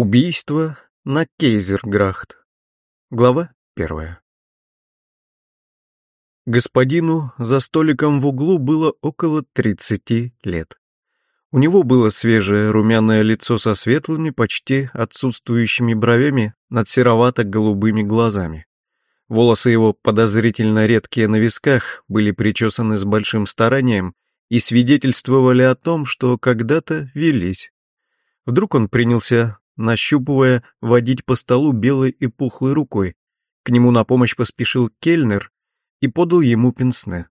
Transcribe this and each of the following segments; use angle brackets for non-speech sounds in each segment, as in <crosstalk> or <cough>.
Убийство на Кейзерграхт. Глава первая. Господину за столиком в углу было около тридцати лет. У него было свежее румяное лицо со светлыми, почти отсутствующими бровями над серовато-голубыми глазами. Волосы его, подозрительно редкие на висках, были причесаны с большим старанием и свидетельствовали о том, что когда-то велись. Вдруг он принялся нащупывая, водить по столу белой и пухлой рукой. К нему на помощь поспешил кельнер и подал ему пенсне.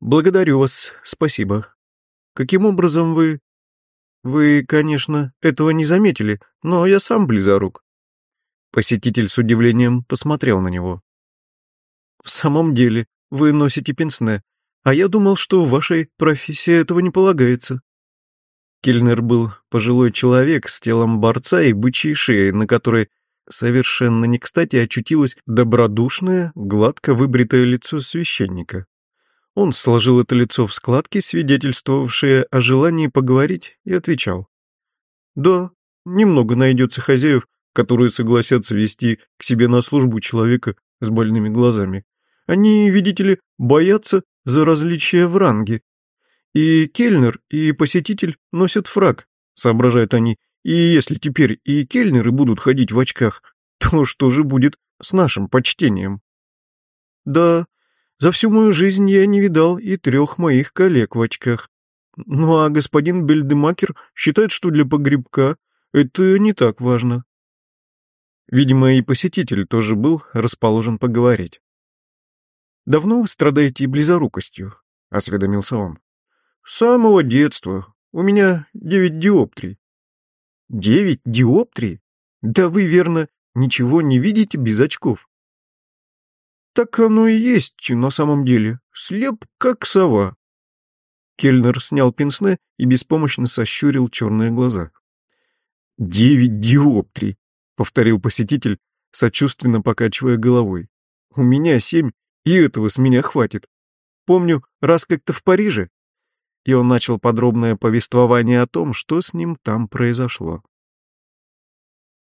«Благодарю вас, спасибо. Каким образом вы...» «Вы, конечно, этого не заметили, но я сам близорук». Посетитель с удивлением посмотрел на него. «В самом деле, вы носите пенсне, а я думал, что в вашей профессии этого не полагается». Кельнер был пожилой человек с телом борца и бычьей шеей, на которой совершенно не кстати очутилось добродушное, гладко выбритое лицо священника. Он сложил это лицо в складки, свидетельствовавшие о желании поговорить, и отвечал. «Да, немного найдется хозяев, которые согласятся вести к себе на службу человека с больными глазами. Они, видите ли, боятся за различия в ранге, и кельнер, и посетитель носят фраг, соображают они. И если теперь и кельнеры будут ходить в очках, <laughs> то что же будет с нашим почтением? Да, за всю мою жизнь я не видал и трех моих коллег в очках. Ну а господин Бельдемакер считает, что для погребка это не так важно. Видимо, и посетитель тоже был расположен поговорить. «Давно вы страдаете близорукостью?» — осведомился он. С самого детства. У меня девять диоптрий. Девять диоптрий? Да вы, верно, ничего не видите без очков. Так оно и есть на самом деле. Слеп, как сова. Кельнер снял пенсне и беспомощно сощурил черные глаза. «Девять диоптрий», — повторил посетитель, сочувственно покачивая головой. «У меня семь, и этого с меня хватит. Помню, раз как-то в Париже и он начал подробное повествование о том, что с ним там произошло.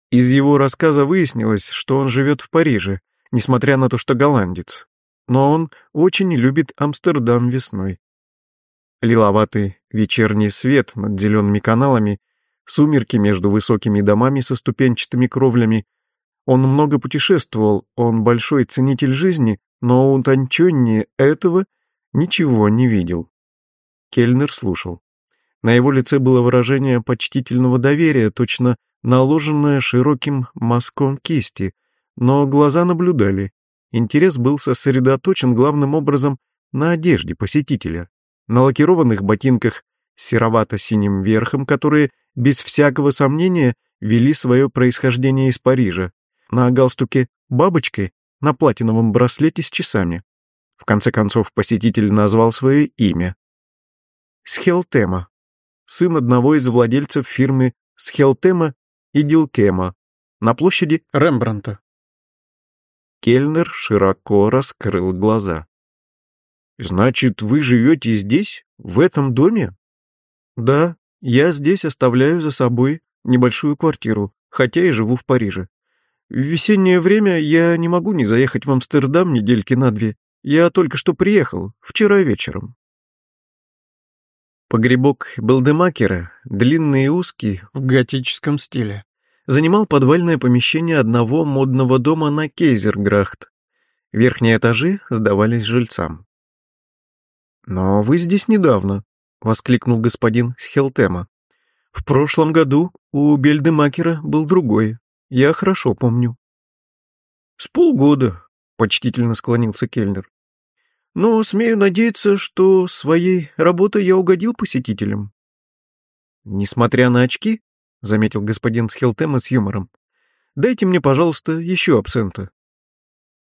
Из его рассказа выяснилось, что он живет в Париже, несмотря на то, что голландец. Но он очень любит Амстердам весной. Лиловатый вечерний свет над зелеными каналами, сумерки между высокими домами со ступенчатыми кровлями. Он много путешествовал, он большой ценитель жизни, но утонченнее этого ничего не видел. Кельнер слушал. На его лице было выражение почтительного доверия, точно наложенное широким мазком кисти, но глаза наблюдали. Интерес был сосредоточен главным образом на одежде посетителя, на лакированных ботинках серовато-синим верхом, которые, без всякого сомнения, вели свое происхождение из Парижа, на галстуке бабочкой, на платиновом браслете с часами. В конце концов, посетитель назвал свое имя Схелтема, сын одного из владельцев фирмы Схелтема и Дилкема на площади Рембранта. Кельнер широко раскрыл глаза. «Значит, вы живете здесь, в этом доме?» «Да, я здесь оставляю за собой небольшую квартиру, хотя и живу в Париже. В весеннее время я не могу не заехать в Амстердам недельки на две. Я только что приехал, вчера вечером. Погребок Белдемакера, длинный и узкий, в готическом стиле, занимал подвальное помещение одного модного дома на Кейзерграхт. Верхние этажи сдавались жильцам. «Но вы здесь недавно», — воскликнул господин Схелтема. «В прошлом году у Бельдемакера был другой, я хорошо помню». «С полгода», — почтительно склонился Кельнер но смею надеяться, что своей работой я угодил посетителям. Несмотря на очки, — заметил господин Схилтема с юмором, — дайте мне, пожалуйста, еще абсента.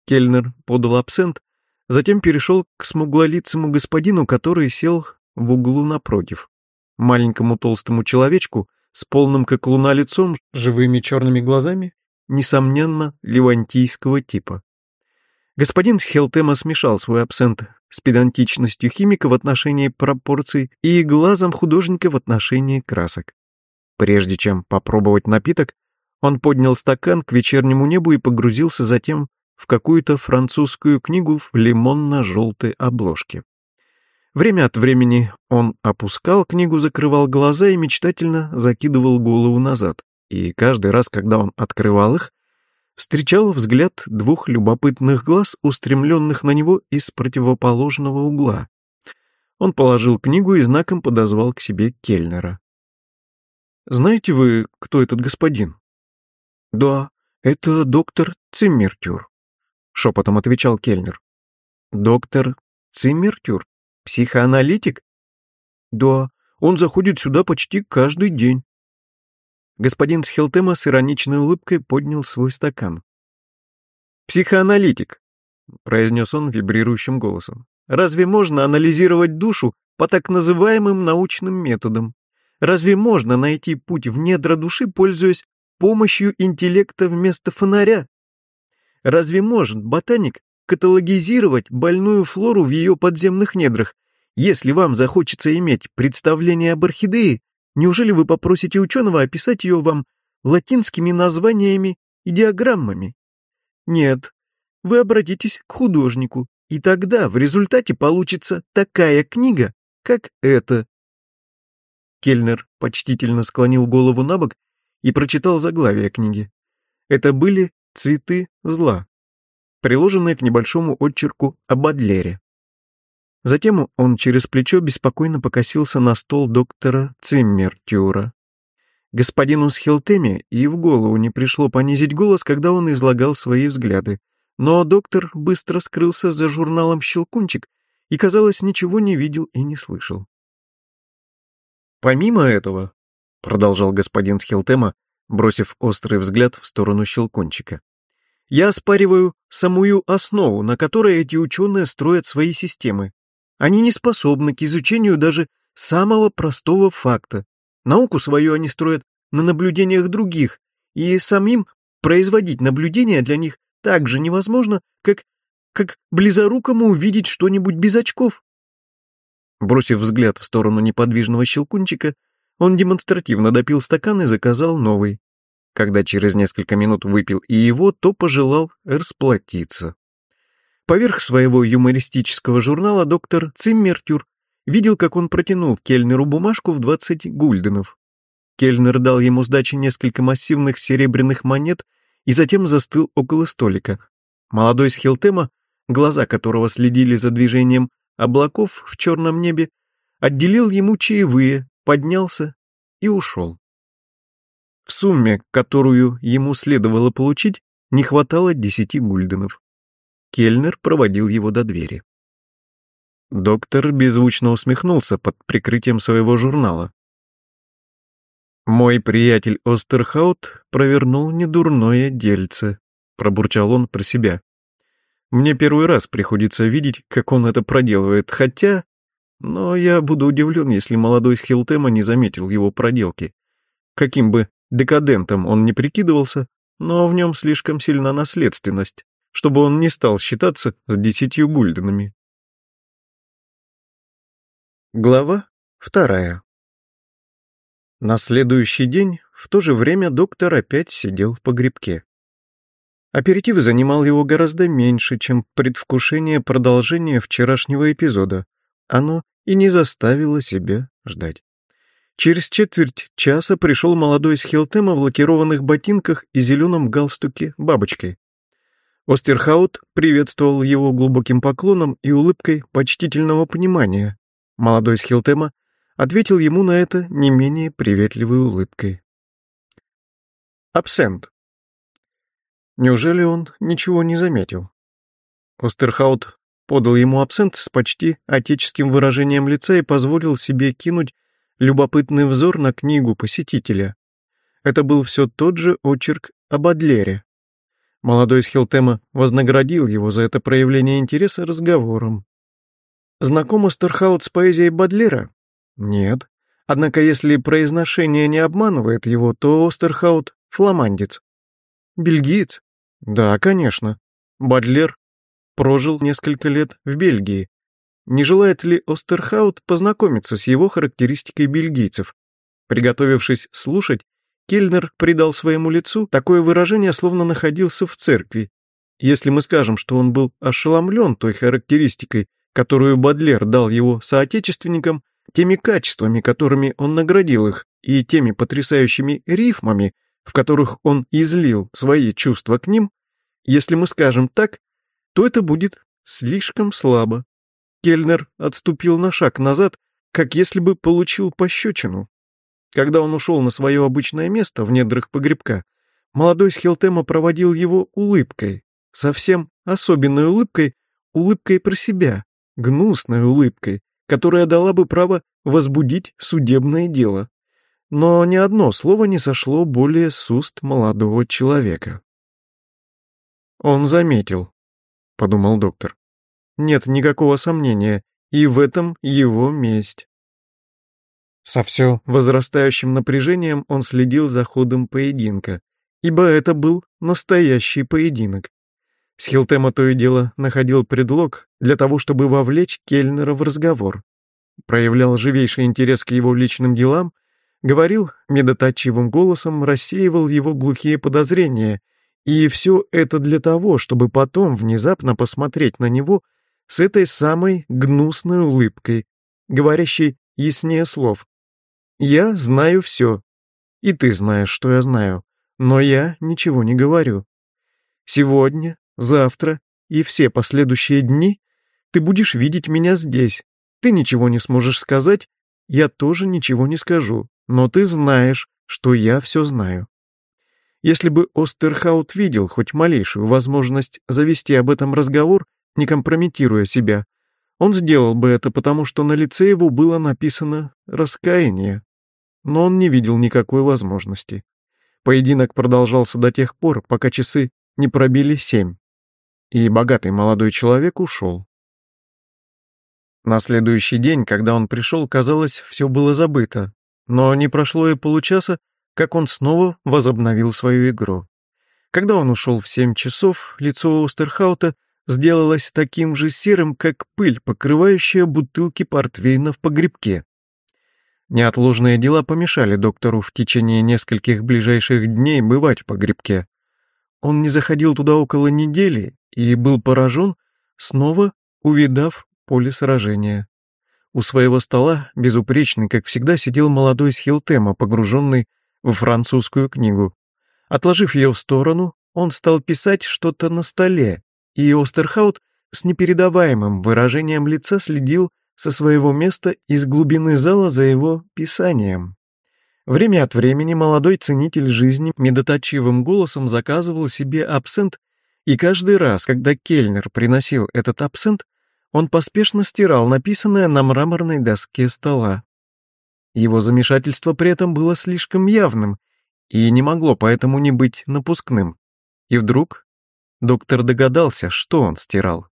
Кельнер подал абсент, затем перешел к смуглолицему господину, который сел в углу напротив. Маленькому толстому человечку с полным как луна лицом, живыми черными глазами, несомненно, левантийского типа. Господин Хелтема смешал свой абсент с педантичностью химика в отношении пропорций и глазом художника в отношении красок. Прежде чем попробовать напиток, он поднял стакан к вечернему небу и погрузился затем в какую-то французскую книгу в лимонно-желтой обложке. Время от времени он опускал книгу, закрывал глаза и мечтательно закидывал голову назад. И каждый раз, когда он открывал их, встречал взгляд двух любопытных глаз, устремленных на него из противоположного угла. Он положил книгу и знаком подозвал к себе Кельнера. «Знаете вы, кто этот господин?» «Да, это доктор Циммертюр», — шепотом отвечал Кельнер. «Доктор Циммертюр? Психоаналитик?» «Да, он заходит сюда почти каждый день». Господин Схилтема с ироничной улыбкой поднял свой стакан. «Психоаналитик», — произнес он вибрирующим голосом. «Разве можно анализировать душу по так называемым научным методам? Разве можно найти путь в недра души, пользуясь помощью интеллекта вместо фонаря? Разве может ботаник каталогизировать больную флору в ее подземных недрах? Если вам захочется иметь представление об орхидее, неужели вы попросите ученого описать ее вам латинскими названиями и диаграммами? Нет, вы обратитесь к художнику, и тогда в результате получится такая книга, как эта. Кельнер почтительно склонил голову на бок и прочитал заглавие книги. Это были «Цветы зла», приложенные к небольшому отчерку о Бадлере. Затем он через плечо беспокойно покосился на стол доктора Циммертюра. Господину Схилтеме и в голову не пришло понизить голос, когда он излагал свои взгляды, но доктор быстро скрылся за журналом «Щелкунчик» и, казалось, ничего не видел и не слышал. «Помимо этого», — продолжал господин Схилтема, бросив острый взгляд в сторону Щелкунчика, «я оспариваю самую основу, на которой эти ученые строят свои системы. Они не способны к изучению даже самого простого факта. Науку свою они строят на наблюдениях других, и самим производить наблюдения для них так же невозможно, как, как близорукому увидеть что-нибудь без очков. Бросив взгляд в сторону неподвижного щелкунчика, он демонстративно допил стакан и заказал новый. Когда через несколько минут выпил и его, то пожелал расплатиться. Поверх своего юмористического журнала доктор Циммертюр видел, как он протянул Кельнеру бумажку в 20 гульденов. Кельнер дал ему сдачи несколько массивных серебряных монет и затем застыл около столика. Молодой Схилтема, глаза которого следили за движением облаков в черном небе, отделил ему чаевые, поднялся и ушел. В сумме, которую ему следовало получить, не хватало десяти гульденов. Кельнер проводил его до двери. Доктор беззвучно усмехнулся под прикрытием своего журнала. «Мой приятель Остерхаут провернул недурное дельце», — пробурчал он про себя. Мне первый раз приходится видеть, как он это проделывает, хотя... Но я буду удивлен, если молодой Схилтема не заметил его проделки. Каким бы декадентом он не прикидывался, но в нем слишком сильна наследственность, чтобы он не стал считаться с десятью гульденами. Глава вторая. На следующий день в то же время доктор опять сидел в погребке. Аперитив занимал его гораздо меньше, чем предвкушение продолжения вчерашнего эпизода. Оно и не заставило себя ждать. Через четверть часа пришел молодой Схилтема в лакированных ботинках и зеленом галстуке бабочкой. Остерхаут приветствовал его глубоким поклоном и улыбкой почтительного понимания. Молодой Схилтема ответил ему на это не менее приветливой улыбкой. «Абсент», Неужели он ничего не заметил? Остерхаут подал ему абсент с почти отеческим выражением лица и позволил себе кинуть любопытный взор на книгу посетителя. Это был все тот же очерк об Адлере. Молодой Схилтема вознаградил его за это проявление интереса разговором. Знаком Остерхаут с поэзией Бадлера? Нет. Однако если произношение не обманывает его, то Остерхаут — фламандец. Бельгиец? Да, конечно. Бадлер прожил несколько лет в Бельгии. Не желает ли Остерхаут познакомиться с его характеристикой бельгийцев? Приготовившись слушать, Кельнер придал своему лицу такое выражение, словно находился в церкви. Если мы скажем, что он был ошеломлен той характеристикой, которую Бадлер дал его соотечественникам, теми качествами, которыми он наградил их, и теми потрясающими рифмами, в которых он излил свои чувства к ним, если мы скажем так, то это будет слишком слабо. Кельнер отступил на шаг назад, как если бы получил пощечину. Когда он ушел на свое обычное место в недрах погребка, молодой Схилтема проводил его улыбкой, совсем особенной улыбкой, улыбкой про себя, гнусной улыбкой, которая дала бы право возбудить судебное дело. Но ни одно слово не сошло более с уст молодого человека. «Он заметил», — подумал доктор. «Нет никакого сомнения, и в этом его месть». Со все возрастающим напряжением он следил за ходом поединка, ибо это был настоящий поединок. Схилтема то и дело находил предлог для того, чтобы вовлечь Кельнера в разговор. Проявлял живейший интерес к его личным делам, говорил медоточивым голосом, рассеивал его глухие подозрения, и все это для того, чтобы потом внезапно посмотреть на него с этой самой гнусной улыбкой, говорящей яснее слов. Я знаю все. И ты знаешь, что я знаю. Но я ничего не говорю. Сегодня, завтра и все последующие дни ты будешь видеть меня здесь. Ты ничего не сможешь сказать, я тоже ничего не скажу. Но ты знаешь, что я все знаю. Если бы Остерхаут видел хоть малейшую возможность завести об этом разговор, не компрометируя себя, он сделал бы это, потому что на лице его было написано «раскаяние» но он не видел никакой возможности. Поединок продолжался до тех пор, пока часы не пробили семь, и богатый молодой человек ушел. На следующий день, когда он пришел, казалось, все было забыто, но не прошло и получаса, как он снова возобновил свою игру. Когда он ушел в семь часов, лицо Остерхаута сделалось таким же серым, как пыль, покрывающая бутылки портвейна в погребке. Неотложные дела помешали доктору в течение нескольких ближайших дней бывать в погребке. Он не заходил туда около недели и был поражен, снова увидав поле сражения. У своего стола, безупречный, как всегда, сидел молодой Схилтема, погруженный в французскую книгу. Отложив ее в сторону, он стал писать что-то на столе, и Остерхаут с непередаваемым выражением лица следил со своего места из глубины зала за его писанием. Время от времени молодой ценитель жизни медоточивым голосом заказывал себе абсент, и каждый раз, когда кельнер приносил этот абсент, он поспешно стирал написанное на мраморной доске стола. Его замешательство при этом было слишком явным и не могло поэтому не быть напускным. И вдруг доктор догадался, что он стирал.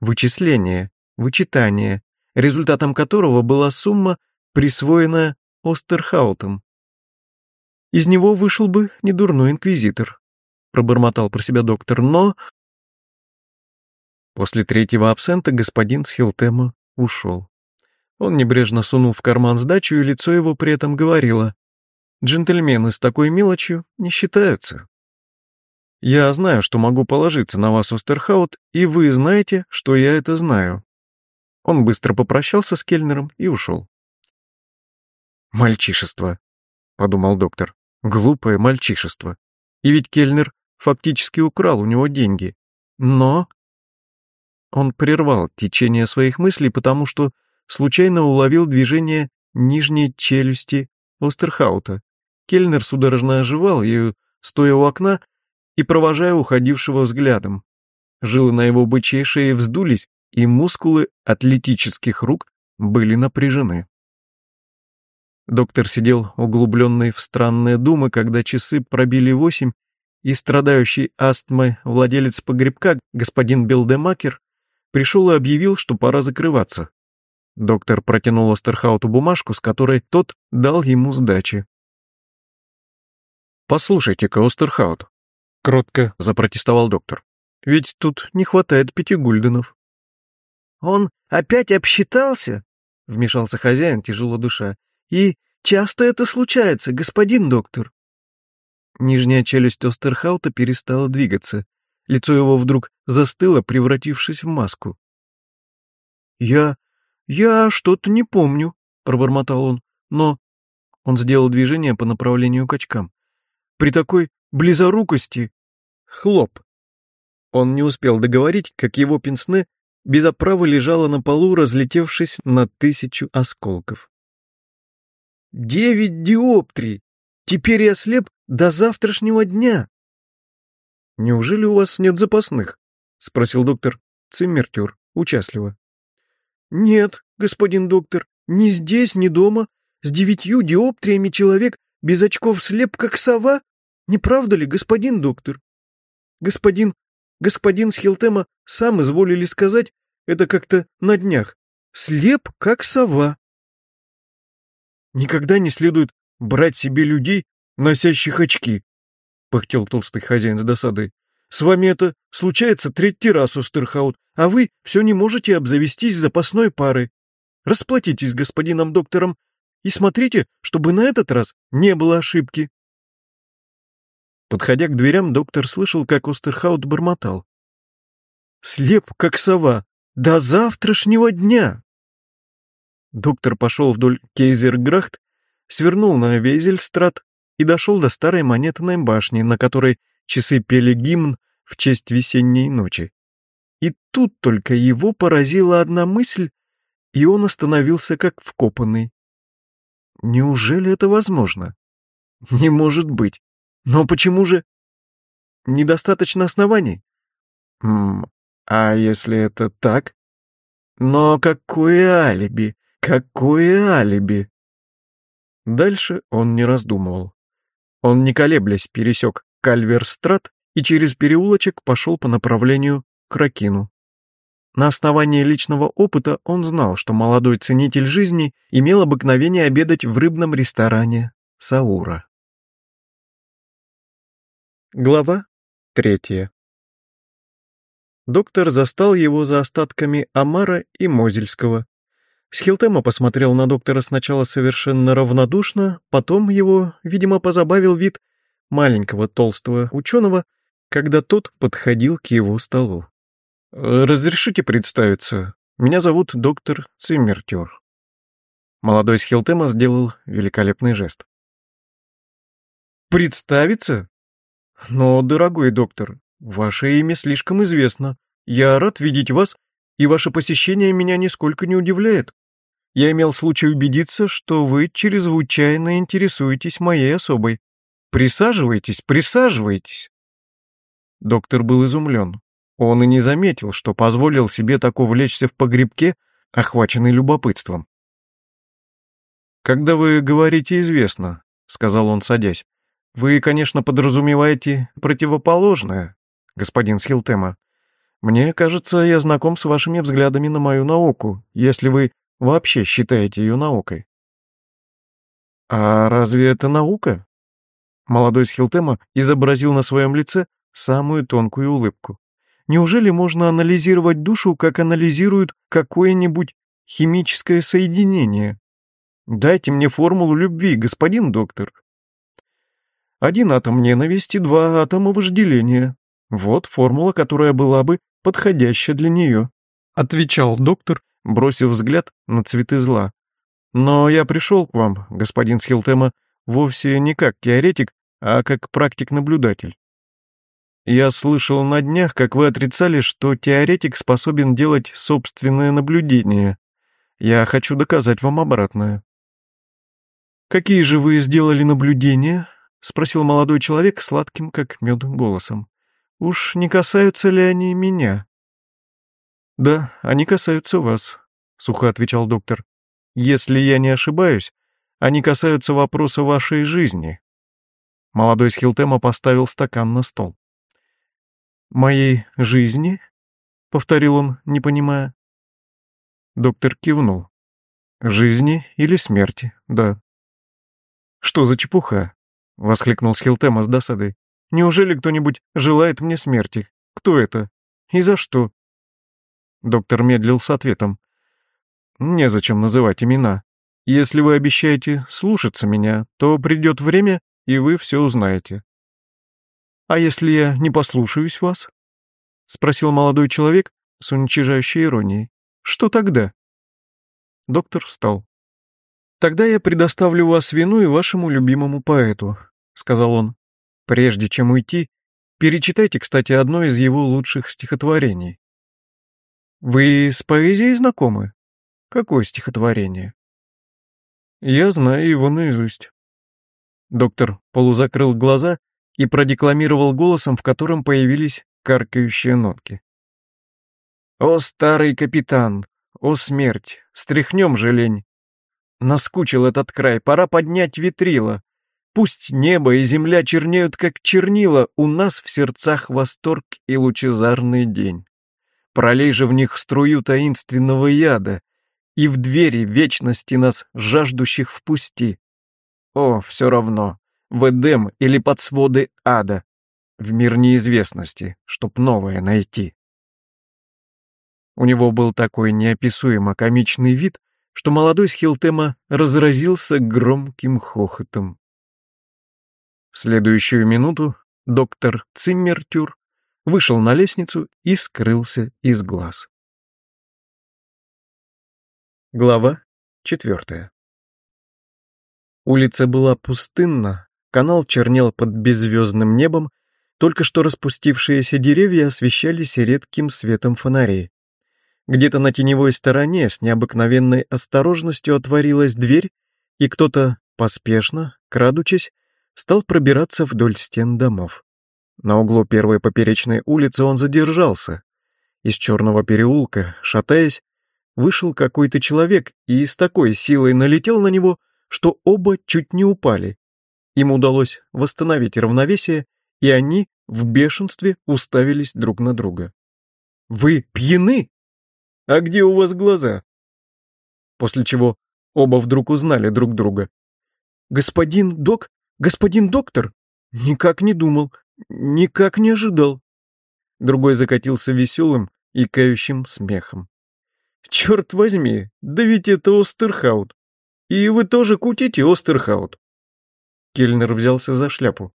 Вычисление, вычитание, результатом которого была сумма, присвоенная Остерхаутом. Из него вышел бы недурной инквизитор, пробормотал про себя доктор, но... После третьего абсента господин Схилтема ушел. Он небрежно сунул в карман сдачу, и лицо его при этом говорило, «Джентльмены с такой мелочью не считаются». «Я знаю, что могу положиться на вас, Остерхаут, и вы знаете, что я это знаю. Он быстро попрощался с Кельнером и ушел. «Мальчишество», — подумал доктор. «Глупое мальчишество. И ведь Кельнер фактически украл у него деньги. Но...» Он прервал течение своих мыслей, потому что случайно уловил движение нижней челюсти Остерхаута. Кельнер судорожно оживал ею, стоя у окна и провожая уходившего взглядом. Жилы на его бычьей шее вздулись, и мускулы атлетических рук были напряжены. Доктор сидел углубленный в странные думы, когда часы пробили восемь, и страдающий астмой владелец погребка, господин Белдемакер, пришел и объявил, что пора закрываться. Доктор протянул Остерхауту бумажку, с которой тот дал ему сдачи. «Послушайте-ка, Остерхаут», — кротко запротестовал доктор, — «ведь тут не хватает пяти гульденов». «Он опять обсчитался?» — вмешался хозяин, тяжело душа. «И часто это случается, господин доктор?» Нижняя челюсть Остерхаута перестала двигаться. Лицо его вдруг застыло, превратившись в маску. «Я... я что-то не помню», — пробормотал он, — «но...» Он сделал движение по направлению к очкам. «При такой близорукости...» Хлоп. Он не успел договорить, как его пенсне без оправы лежало на полу, разлетевшись на тысячу осколков. «Девять диоптрий! Теперь я слеп до завтрашнего дня!» «Неужели у вас нет запасных?» — спросил доктор Циммертюр участливо. «Нет, господин доктор, ни здесь, ни дома. С девятью диоптриями человек без очков слеп, как сова. Не правда ли, господин доктор? Господин, господин Схилтема сам изволили сказать, это как-то на днях. Слеп, как сова. Никогда не следует брать себе людей, носящих очки, пыхтел толстый хозяин с досадой. С вами это случается третий раз, Остерхаут, а вы все не можете обзавестись запасной парой. Расплатитесь с господином доктором и смотрите, чтобы на этот раз не было ошибки. Подходя к дверям, доктор слышал, как Остерхаут бормотал. «Слеп, как сова! До завтрашнего дня!» Доктор пошел вдоль Кейзерграхт, свернул на Вейзельстрат и дошел до старой монетной башни, на которой часы пели гимн в честь весенней ночи. И тут только его поразила одна мысль, и он остановился как вкопанный. Неужели это возможно? Не может быть. Но почему же... Недостаточно оснований? М а если это так? Но какое алиби? Какое алиби? Дальше он не раздумывал. Он, не колеблясь, пересек Кальверстрат и через переулочек пошел по направлению к Ракину. На основании личного опыта он знал, что молодой ценитель жизни имел обыкновение обедать в рыбном ресторане Саура. Глава третья. Доктор застал его за остатками Амара и Мозельского. Схилтема посмотрел на доктора сначала совершенно равнодушно, потом его, видимо, позабавил вид маленького толстого ученого, когда тот подходил к его столу. «Разрешите представиться? Меня зовут доктор Циммертюр». Молодой Схилтема сделал великолепный жест. «Представиться? Но, дорогой доктор, ваше имя слишком известно. Я рад видеть вас, и ваше посещение меня нисколько не удивляет. Я имел случай убедиться, что вы чрезвычайно интересуетесь моей особой. Присаживайтесь, присаживайтесь. Доктор был изумлен. Он и не заметил, что позволил себе так увлечься в погребке, охваченный любопытством. «Когда вы говорите «известно», — сказал он, садясь, — «вы, конечно, подразумеваете противоположное, господин Схилтема. Мне кажется, я знаком с вашими взглядами на мою науку, если вы вообще считаете ее наукой». «А разве это наука?» Молодой Схилтема изобразил на своем лице самую тонкую улыбку. Неужели можно анализировать душу, как анализируют какое-нибудь химическое соединение? Дайте мне формулу любви, господин доктор. Один атом ненависти, два атома вожделения. Вот формула, которая была бы подходящая для нее, отвечал доктор, бросив взгляд на цветы зла. Но я пришел к вам, господин Схилтема, вовсе не как теоретик, а как практик-наблюдатель. Я слышал на днях, как вы отрицали, что теоретик способен делать собственное наблюдение. Я хочу доказать вам обратное. «Какие же вы сделали наблюдения?» — спросил молодой человек сладким, как мед, голосом. «Уж не касаются ли они меня?» «Да, они касаются вас», — сухо отвечал доктор. «Если я не ошибаюсь, они касаются вопроса вашей жизни». Молодой Схилтема поставил стакан на стол. «Моей жизни?» — повторил он, не понимая. Доктор кивнул. «Жизни или смерти, да». «Что за чепуха?» — воскликнул Схилтема с досадой. «Неужели кто-нибудь желает мне смерти? Кто это? И за что?» Доктор медлил с ответом. «Незачем называть имена. Если вы обещаете слушаться меня, то придет время, и вы все узнаете. А если я не послушаюсь вас? Спросил молодой человек с уничижающей иронией. Что тогда? Доктор встал. «Тогда я предоставлю вас вину и вашему любимому поэту», — сказал он. «Прежде чем уйти, перечитайте, кстати, одно из его лучших стихотворений». «Вы с поэзией знакомы? Какое стихотворение?» «Я знаю его наизусть». Доктор полузакрыл глаза и продекламировал голосом, в котором появились каркающие нотки. «О, старый капитан, о, смерть, стряхнем же лень. Наскучил этот край, пора поднять ветрила. Пусть небо и земля чернеют, как чернила, у нас в сердцах восторг и лучезарный день. Пролей же в них струю таинственного яда, и в двери вечности нас, жаждущих, впусти. О, все равно, в Эдем или под своды ада, в мир неизвестности, чтоб новое найти. У него был такой неописуемо комичный вид, что молодой Схилтема разразился громким хохотом. В следующую минуту доктор Циммертюр вышел на лестницу и скрылся из глаз. Глава четвертая. Улица была пустынна, канал чернел под беззвездным небом, только что распустившиеся деревья освещались редким светом фонарей. Где-то на теневой стороне с необыкновенной осторожностью отворилась дверь, и кто-то, поспешно, крадучись, стал пробираться вдоль стен домов. На углу первой поперечной улицы он задержался. Из черного переулка, шатаясь, вышел какой-то человек и с такой силой налетел на него, что оба чуть не упали. Им удалось восстановить равновесие, и они в бешенстве уставились друг на друга. «Вы пьяны?» А где у вас глаза?» После чего оба вдруг узнали друг друга. «Господин док? Господин доктор? Никак не думал, никак не ожидал». Другой закатился веселым и кающим смехом. «Черт возьми, да ведь это Остерхаут. И вы тоже кутите, Остерхаут». Кельнер взялся за шляпу.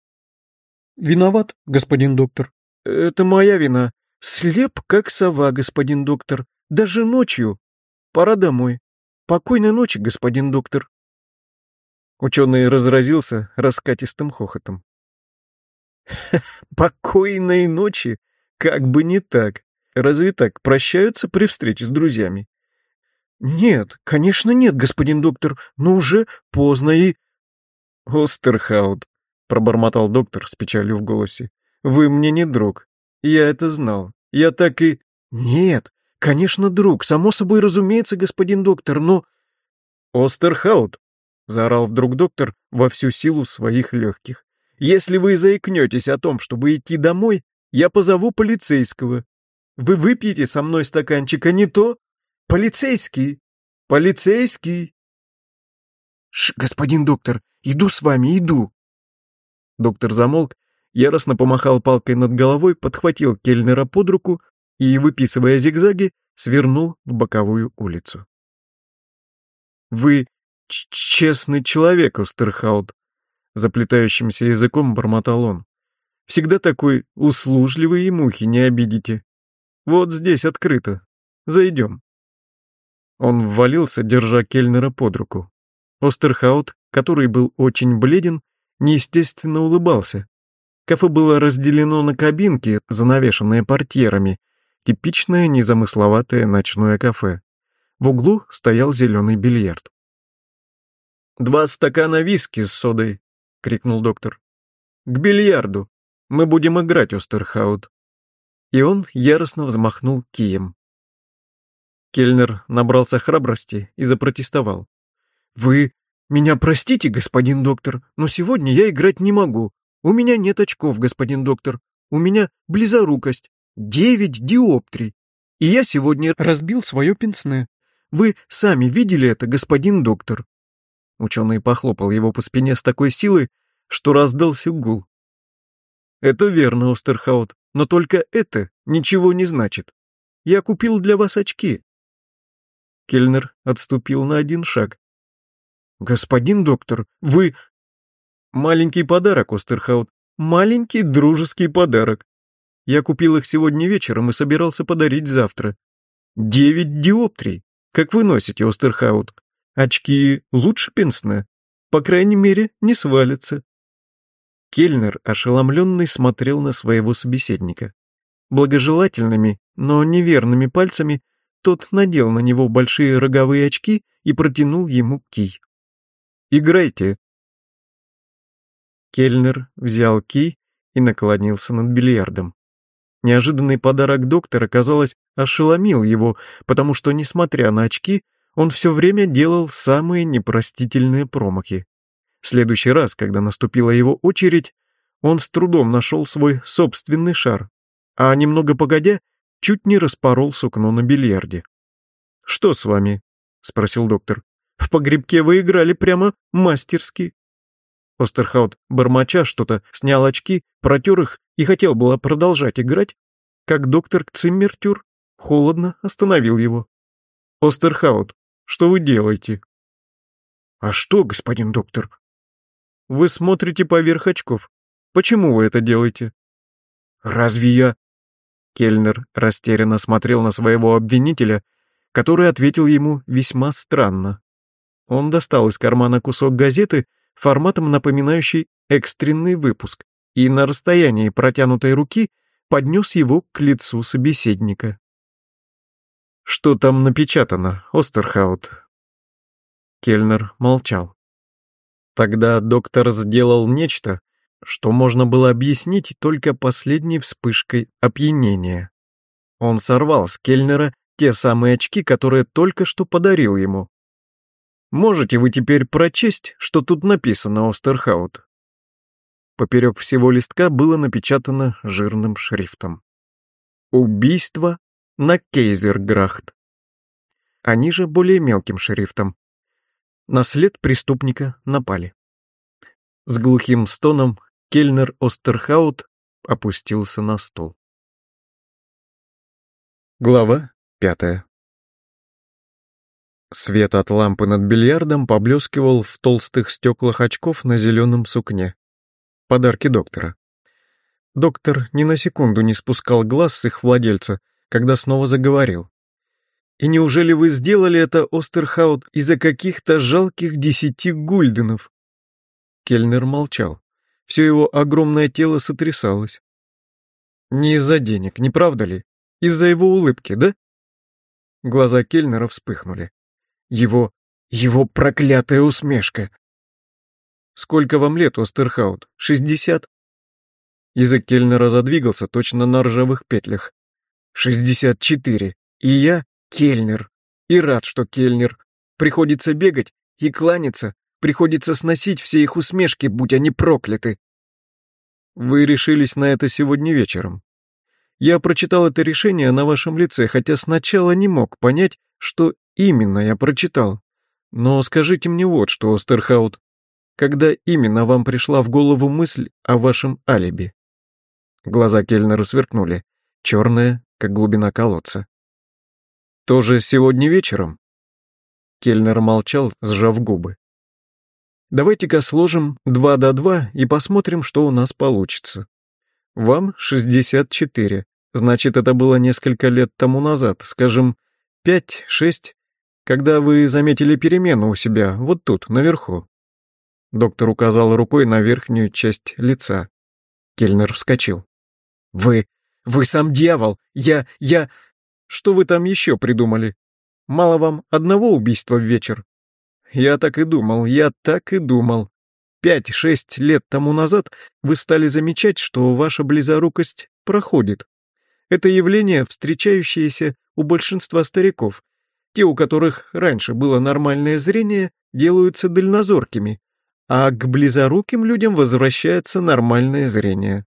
«Виноват, господин доктор. Это моя вина. Слеп, как сова, господин доктор. Даже ночью. Пора домой. Покойной ночи, господин доктор. Ученый разразился раскатистым хохотом. <laughs> Покойной ночи? Как бы не так. Разве так прощаются при встрече с друзьями? Нет, конечно нет, господин доктор, но уже поздно и... Остерхаут, пробормотал доктор с печалью в голосе. Вы мне не друг. Я это знал. Я так и... Нет, «Конечно, друг, само собой разумеется, господин доктор, но...» «Остерхаут!» — заорал вдруг доктор во всю силу своих легких. «Если вы заикнетесь о том, чтобы идти домой, я позову полицейского. Вы выпьете со мной стаканчик, а не то? Полицейский! Полицейский!» «Ш, господин доктор, иду с вами, иду!» Доктор замолк, яростно помахал палкой над головой, подхватил Кельнера под руку и, выписывая зигзаги, свернул в боковую улицу. «Вы честный человек, Остерхаут», — заплетающимся языком бормотал он. «Всегда такой услужливый и мухи не обидите. Вот здесь открыто. Зайдем». Он ввалился, держа Кельнера под руку. Остерхаут, который был очень бледен, неестественно улыбался. Кафе было разделено на кабинки, занавешенные портьерами, Типичное незамысловатое ночное кафе. В углу стоял зеленый бильярд. «Два стакана виски с содой!» — крикнул доктор. «К бильярду! Мы будем играть, Остерхаут!» И он яростно взмахнул кием. Кельнер набрался храбрости и запротестовал. «Вы меня простите, господин доктор, но сегодня я играть не могу. У меня нет очков, господин доктор. У меня близорукость. Девять диоптрий. И я сегодня разбил свое пенсне. Вы сами видели это, господин доктор?» Ученый похлопал его по спине с такой силой, что раздался гул. «Это верно, Остерхаут, но только это ничего не значит. Я купил для вас очки». Кельнер отступил на один шаг. Господин доктор, вы... Маленький подарок, Остерхаут. Маленький дружеский подарок. Я купил их сегодня вечером и собирался подарить завтра. Девять диоптрий. Как вы носите, Остерхаут? Очки лучше пенсне. По крайней мере, не свалятся. Кельнер, ошеломленный, смотрел на своего собеседника. Благожелательными, но неверными пальцами тот надел на него большие роговые очки и протянул ему кий. «Играйте!» Кельнер взял кий и наклонился над бильярдом. Неожиданный подарок доктора, казалось, ошеломил его, потому что, несмотря на очки, он все время делал самые непростительные промахи. В следующий раз, когда наступила его очередь, он с трудом нашел свой собственный шар, а немного погодя, чуть не распорол сукно на бильярде. «Что с вами?» — спросил доктор. «В погребке вы играли прямо мастерски». Остерхаут, бормоча что-то, снял очки, протер их и хотел было продолжать играть, как доктор Циммертюр холодно остановил его. «Остерхаут, что вы делаете?» «А что, господин доктор?» «Вы смотрите поверх очков. Почему вы это делаете?» «Разве я...» Кельнер растерянно смотрел на своего обвинителя, который ответил ему весьма странно. Он достал из кармана кусок газеты, форматом напоминающий экстренный выпуск, и на расстоянии протянутой руки поднес его к лицу собеседника. «Что там напечатано, Остерхаут?» Кельнер молчал. Тогда доктор сделал нечто, что можно было объяснить только последней вспышкой опьянения. Он сорвал с Кельнера те самые очки, которые только что подарил ему. Можете вы теперь прочесть, что тут написано, Остерхаут? Поперек всего листка было напечатано жирным шрифтом. Убийство на Кейзерграхт. А ниже более мелким шрифтом. На след преступника напали. С глухим стоном Кельнер Остерхаут опустился на стол. Глава пятая. Свет от лампы над бильярдом поблескивал в толстых стеклах очков на зеленом сукне. Подарки доктора. Доктор ни на секунду не спускал глаз с их владельца, когда снова заговорил. «И неужели вы сделали это, Остерхаут, из-за каких-то жалких десяти гульденов?» Кельнер молчал. Все его огромное тело сотрясалось. «Не из-за денег, не правда ли? Из-за его улыбки, да?» Глаза Кельнера вспыхнули. Его... его проклятая усмешка. «Сколько вам лет, Остерхаут? Шестьдесят?» Язык Кельнера задвигался точно на ржавых петлях. «Шестьдесят четыре. И я Кельнер. И рад, что Кельнер. Приходится бегать и кланяться, приходится сносить все их усмешки, будь они прокляты». «Вы решились на это сегодня вечером», я прочитал это решение на вашем лице, хотя сначала не мог понять, что именно я прочитал. Но скажите мне вот что, Остерхаут. Когда именно вам пришла в голову мысль о вашем алиби? Глаза Кельнера сверкнули, черные, как глубина колодца. Тоже сегодня вечером? Кельнер молчал, сжав губы. Давайте-ка сложим 2 до 2 и посмотрим, что у нас получится. Вам 64. Значит, это было несколько лет тому назад, скажем, 5-6, когда вы заметили перемену у себя, вот тут, наверху. Доктор указал рукой на верхнюю часть лица. Кельнер вскочил. «Вы... вы сам дьявол! Я... я... Что вы там еще придумали? Мало вам одного убийства в вечер?» «Я так и думал, я так и думал. Пять-шесть лет тому назад вы стали замечать, что ваша близорукость проходит. Это явление, встречающееся у большинства стариков. Те, у которых раньше было нормальное зрение, делаются дальнозоркими, а к близоруким людям возвращается нормальное зрение.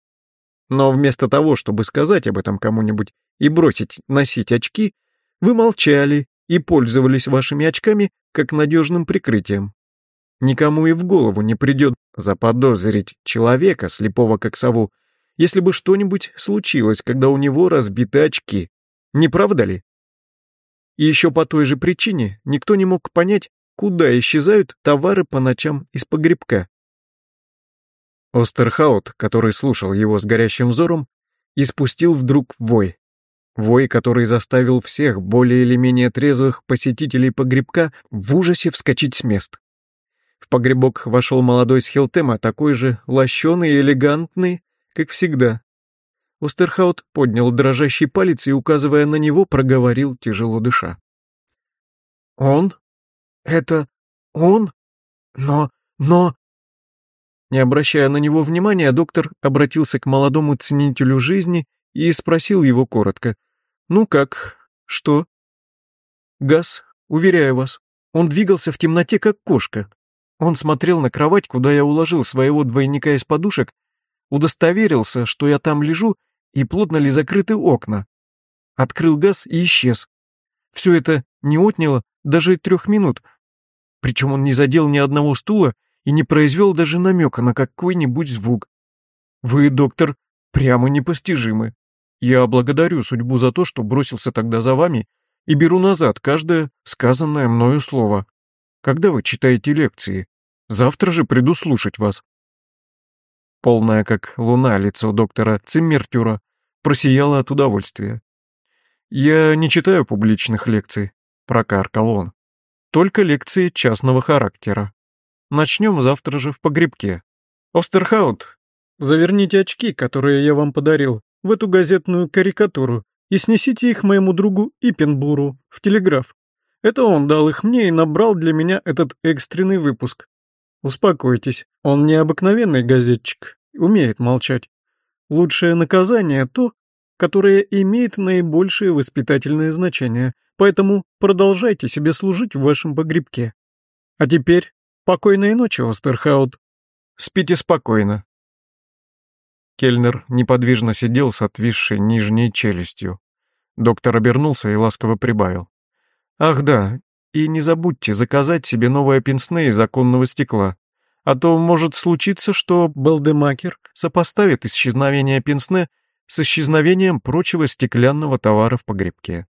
Но вместо того, чтобы сказать об этом кому-нибудь и бросить носить очки, вы молчали и пользовались вашими очками как надежным прикрытием. Никому и в голову не придет заподозрить человека, слепого как сову, если бы что-нибудь случилось, когда у него разбиты очки. Не правда ли? И еще по той же причине никто не мог понять, куда исчезают товары по ночам из погребка. Остерхаут, который слушал его с горящим взором, испустил вдруг вой. Вой, который заставил всех более или менее трезвых посетителей погребка в ужасе вскочить с мест. В погребок вошел молодой Схилтема, такой же лощеный и элегантный, как всегда. Остерхаут поднял дрожащий палец и, указывая на него, проговорил, тяжело дыша. «Он? Это он? Но... но...» Не обращая на него внимания, доктор обратился к молодому ценителю жизни и спросил его коротко. «Ну как? Что?» «Газ, уверяю вас, он двигался в темноте, как кошка. Он смотрел на кровать, куда я уложил своего двойника из подушек, удостоверился, что я там лежу и плотно ли закрыты окна. Открыл газ и исчез. Все это не отняло даже трех минут. Причем он не задел ни одного стула и не произвел даже намека на какой-нибудь звук. Вы, доктор, прямо непостижимы. Я благодарю судьбу за то, что бросился тогда за вами и беру назад каждое сказанное мною слово. Когда вы читаете лекции? Завтра же приду слушать вас. Полное, как луна, лицо доктора Циммертюра просияло от удовольствия. Я не читаю публичных лекций, прокаркал он. Только лекции частного характера. Начнем завтра же в погребке. Остерхаут, заверните очки, которые я вам подарил, в эту газетную карикатуру и снесите их моему другу Иппенбуру в телеграф. Это он дал их мне и набрал для меня этот экстренный выпуск. Успокойтесь, он необыкновенный газетчик, умеет молчать. Лучшее наказание то, которое имеет наибольшее воспитательное значение, поэтому продолжайте себе служить в вашем погребке. А теперь Спокойной ночи, Остерхаут. Спите спокойно. Кельнер неподвижно сидел с отвисшей нижней челюстью. Доктор обернулся и ласково прибавил. «Ах да, и не забудьте заказать себе новое пенсне из оконного стекла, а то может случиться, что Балдемакер сопоставит исчезновение пенсне с исчезновением прочего стеклянного товара в погребке».